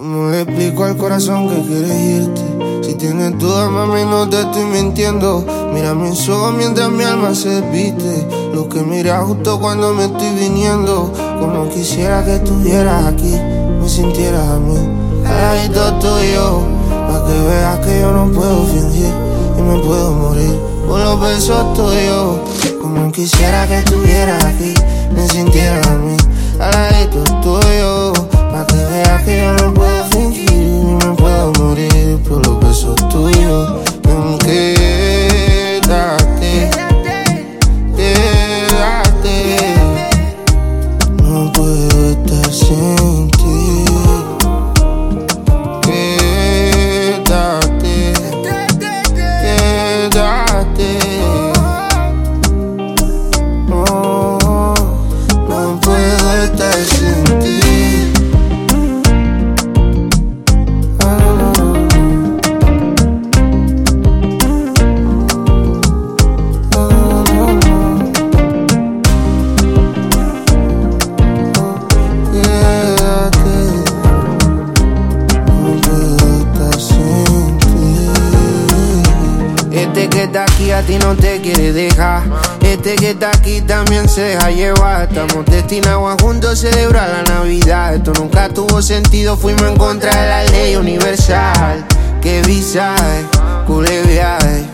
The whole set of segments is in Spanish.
¿Cómo le explico al corazón que quieres irte? Si tienes dudas, mami, no te estoy mintiendo. Mira mis ojos mientras mi alma se despiste. Lo que mira justo cuando me estoy viniendo. Como quisiera que estuvieras aquí, me sintieras a mí. Al ladito tuyo, pa' que veas que yo no puedo fingir y me puedo morir por los besos tuyos. Como quisiera que estuvieras aquí, me sintieras a mí. Al ladito tuyos. Que está aquí a ti no te quiere dejar. Este que está aquí también se deja llevar. Estamos destinados a juntos celebrar la Navidad. Esto nunca tuvo sentido, fuimos en contra de la ley universal. Que visaje, cule viaje.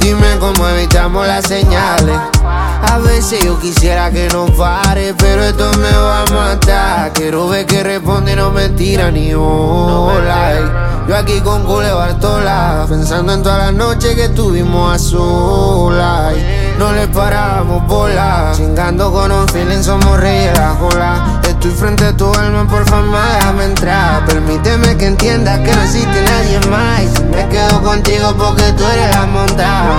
Dime cómo evitamos las señales. A veces yo quisiera que no pare, pero esto me va a matar. Quiero ver que responde, no me tira ni hola. Yo aquí con Cule Bartola, pensando en todas las noches que estuvimos a solas. No le paramos bola, chingando con un feeling, somos reyes la jola. Estoy frente a tu alma, por favor, déjame entrar. Permíteme que entiendas que no existe nadie más. Me quedo contigo porque tú eres la montaña.